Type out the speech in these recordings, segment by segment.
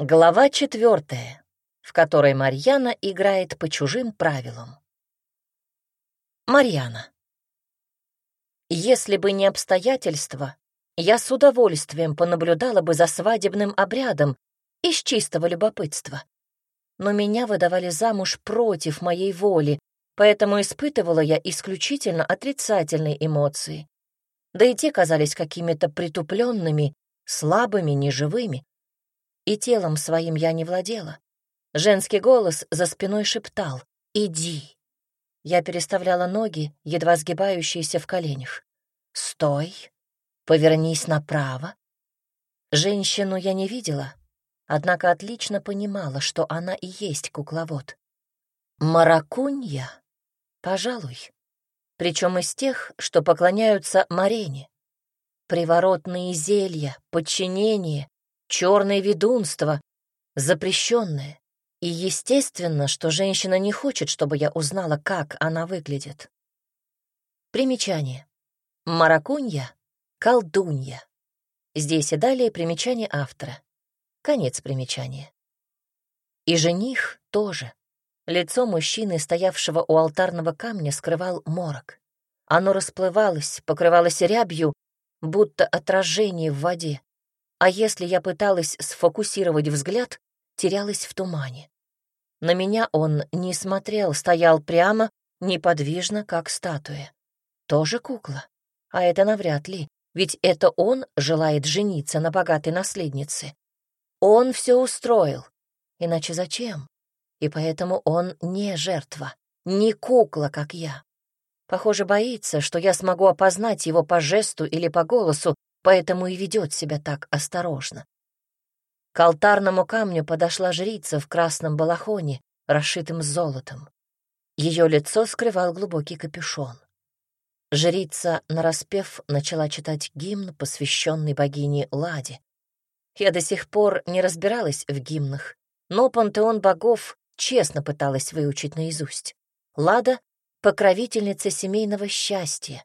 Глава четвертая, в которой Марьяна играет по чужим правилам. Марьяна. Если бы не обстоятельства, я с удовольствием понаблюдала бы за свадебным обрядом из чистого любопытства. Но меня выдавали замуж против моей воли, поэтому испытывала я исключительно отрицательные эмоции. Да и те казались какими-то притупленными, слабыми, неживыми и телом своим я не владела. Женский голос за спиной шептал «Иди». Я переставляла ноги, едва сгибающиеся в коленях. «Стой! Повернись направо!» Женщину я не видела, однако отлично понимала, что она и есть кукловод. Маракунья? Пожалуй. Причем из тех, что поклоняются Марене. Приворотные зелья, подчинение, черное ведунство, запрещенное. И естественно, что женщина не хочет, чтобы я узнала, как она выглядит. Примечание. Маракунья — колдунья. Здесь и далее примечание автора. Конец примечания. И жених тоже. Лицо мужчины, стоявшего у алтарного камня, скрывал морок. Оно расплывалось, покрывалось рябью, будто отражение в воде а если я пыталась сфокусировать взгляд, терялась в тумане. На меня он не смотрел, стоял прямо, неподвижно, как статуя. Тоже кукла? А это навряд ли, ведь это он желает жениться на богатой наследнице. Он все устроил. Иначе зачем? И поэтому он не жертва, не кукла, как я. Похоже, боится, что я смогу опознать его по жесту или по голосу, поэтому и ведет себя так осторожно. К алтарному камню подошла жрица в красном балахоне, расшитым золотом. Ее лицо скрывал глубокий капюшон. Жрица, нараспев, начала читать гимн, посвященный богине Ладе. Я до сих пор не разбиралась в гимнах, но пантеон богов честно пыталась выучить наизусть. Лада — покровительница семейного счастья,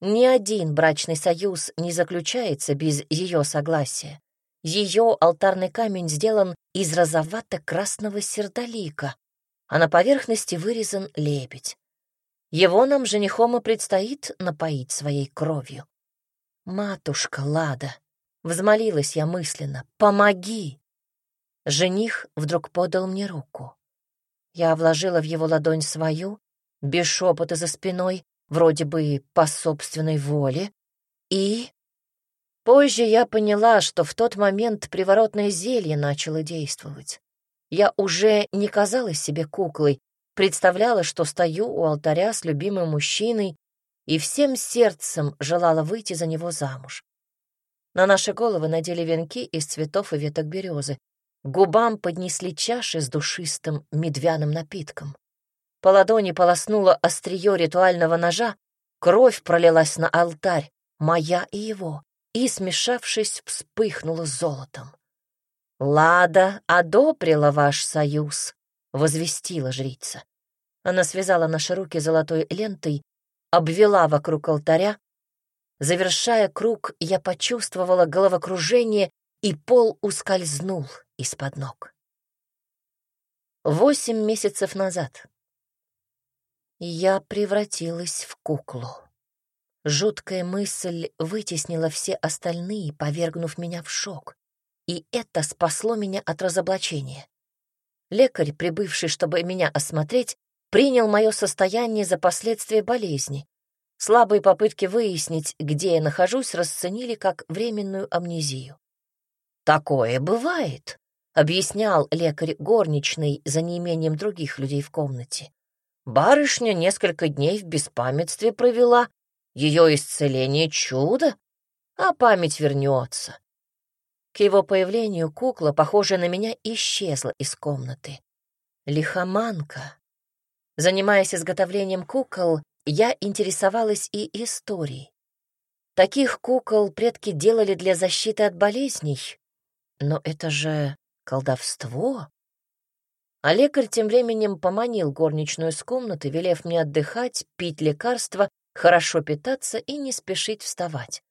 ни один брачный союз не заключается без ее согласия. Ее алтарный камень сделан из розовато-красного сердолика, а на поверхности вырезан лебедь. Его нам женихом и предстоит напоить своей кровью. «Матушка Лада!» — взмолилась я мысленно. «Помоги!» Жених вдруг подал мне руку. Я вложила в его ладонь свою, без шепота за спиной, вроде бы по собственной воле, и... Позже я поняла, что в тот момент приворотное зелье начало действовать. Я уже не казалась себе куклой, представляла, что стою у алтаря с любимым мужчиной и всем сердцем желала выйти за него замуж. На наши головы надели венки из цветов и веток березы. Губам поднесли чаши с душистым медвяным напитком. По ладони полоснуло острие ритуального ножа, кровь пролилась на алтарь, моя и его, и, смешавшись, вспыхнула золотом. «Лада одобрила ваш союз», — возвестила жрица. Она связала наши руки золотой лентой, обвела вокруг алтаря. Завершая круг, я почувствовала головокружение, и пол ускользнул из-под ног. Восемь месяцев назад я превратилась в куклу. Жуткая мысль вытеснила все остальные, повергнув меня в шок. И это спасло меня от разоблачения. Лекарь, прибывший, чтобы меня осмотреть, принял мое состояние за последствия болезни. Слабые попытки выяснить, где я нахожусь, расценили как временную амнезию. «Такое бывает», — объяснял лекарь горничный за неимением других людей в комнате. Барышня несколько дней в беспамятстве провела, ее исцеление чудо, а память вернется. К его появлению кукла, похожая на меня, исчезла из комнаты. Лихоманка. Занимаясь изготовлением кукол, я интересовалась и историей. Таких кукол предки делали для защиты от болезней. Но это же колдовство. А лекарь тем временем поманил горничную с комнаты, велев мне отдыхать, пить лекарства, хорошо питаться и не спешить вставать.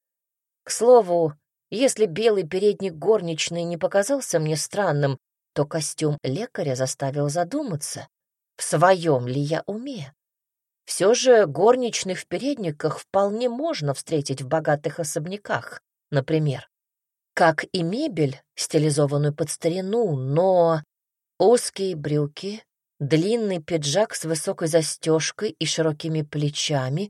К слову, Если белый передник горничной не показался мне странным, то костюм лекаря заставил задуматься, в своем ли я уме. Все же горничных в передниках вполне можно встретить в богатых особняках, например. Как и мебель, стилизованную под старину, но узкие брюки, длинный пиджак с высокой застежкой и широкими плечами,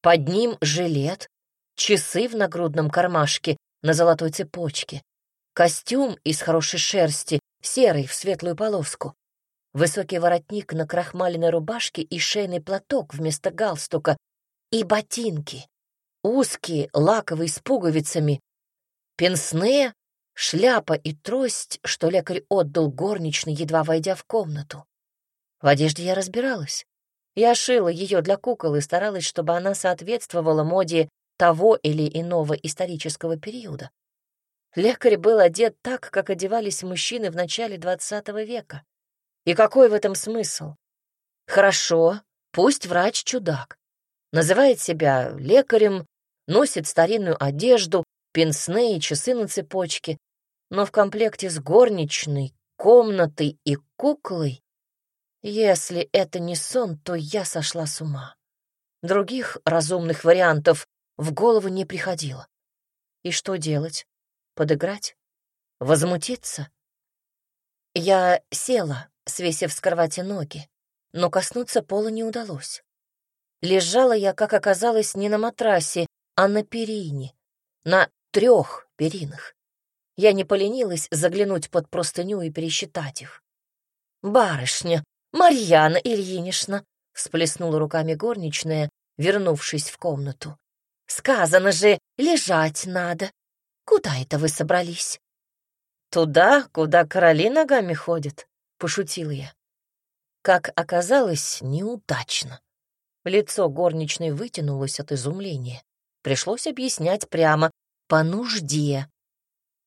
под ним жилет, часы в нагрудном кармашке на золотой цепочке, костюм из хорошей шерсти, серый в светлую полоску, высокий воротник на крахмаленной рубашке и шейный платок вместо галстука, и ботинки, узкие, лаковые с пуговицами, пенсне, шляпа и трость, что лекарь отдал горничной, едва войдя в комнату. В одежде я разбиралась. Я шила ее для кукол и старалась, чтобы она соответствовала моде того или иного исторического периода. Лекарь был одет так, как одевались мужчины в начале XX века. И какой в этом смысл? Хорошо, пусть врач чудак. Называет себя лекарем, носит старинную одежду, пенсне и часы на цепочке, но в комплекте с горничной, комнатой и куклой, если это не сон, то я сошла с ума. Других разумных вариантов в голову не приходило. И что делать? Подыграть? Возмутиться? Я села, свесив с кровати ноги, но коснуться пола не удалось. Лежала я, как оказалось, не на матрасе, а на перине, на трех перинах. Я не поленилась заглянуть под простыню и пересчитать их. «Барышня, Марьяна Ильинична!» — всплеснула руками горничная, вернувшись в комнату. «Сказано же, лежать надо. Куда это вы собрались?» «Туда, куда короли ногами ходят», — пошутил я. Как оказалось, неудачно. Лицо горничной вытянулось от изумления. Пришлось объяснять прямо «по нужде».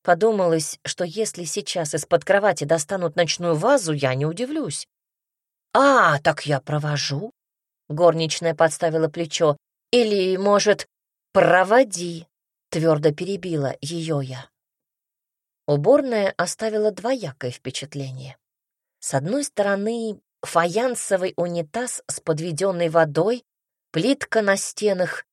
Подумалось, что если сейчас из-под кровати достанут ночную вазу, я не удивлюсь. «А, так я провожу», — горничная подставила плечо. «Или, может, проводи», — твердо перебила ее я. Уборная оставила двоякое впечатление. С одной стороны, фаянсовый унитаз с подведенной водой, плитка на стенах,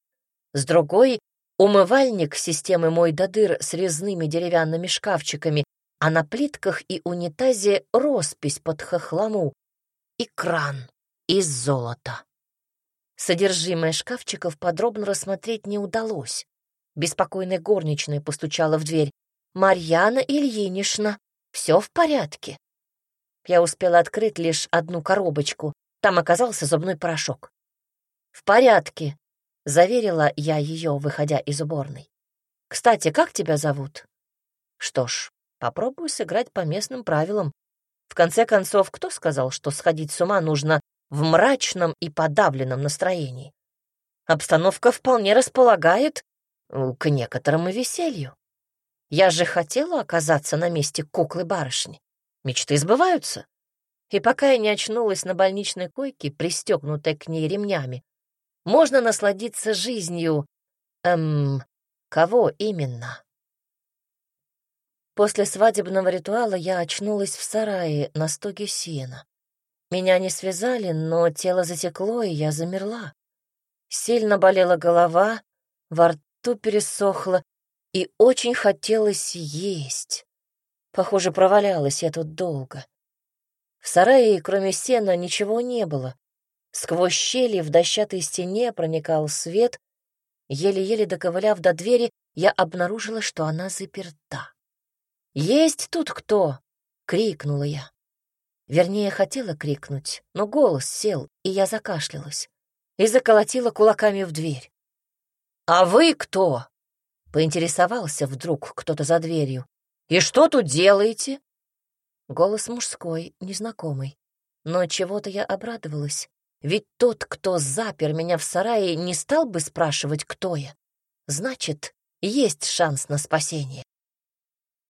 с другой — умывальник системы «Мой додыр» с резными деревянными шкафчиками, а на плитках и унитазе роспись под хохлому и кран из золота. Содержимое шкафчиков подробно рассмотреть не удалось. Беспокойная горничная постучала в дверь. «Марьяна Ильинична, все в порядке?» Я успела открыть лишь одну коробочку. Там оказался зубной порошок. «В порядке», — заверила я ее, выходя из уборной. «Кстати, как тебя зовут?» «Что ж, попробую сыграть по местным правилам. В конце концов, кто сказал, что сходить с ума нужно в мрачном и подавленном настроении? Обстановка вполне располагает к некоторому веселью. Я же хотела оказаться на месте куклы-барышни. Мечты сбываются. И пока я не очнулась на больничной койке, пристегнутой к ней ремнями, можно насладиться жизнью... Эм, кого именно? После свадебного ритуала я очнулась в сарае на стоге сена. Меня не связали, но тело затекло, и я замерла. Сильно болела голова, во рту пересохло, и очень хотелось есть. Похоже, провалялась я тут долго. В сарае, кроме сена, ничего не было. Сквозь щели в дощатой стене проникал свет. Еле-еле доковыляв до двери, я обнаружила, что она заперта. «Есть тут кто?» — крикнула я. Вернее, хотела крикнуть, но голос сел, и я закашлялась и заколотила кулаками в дверь. «А вы кто?» — поинтересовался вдруг кто-то за дверью. И что тут делаете?» Голос мужской, незнакомый. Но чего-то я обрадовалась. Ведь тот, кто запер меня в сарае, не стал бы спрашивать, кто я. Значит, есть шанс на спасение.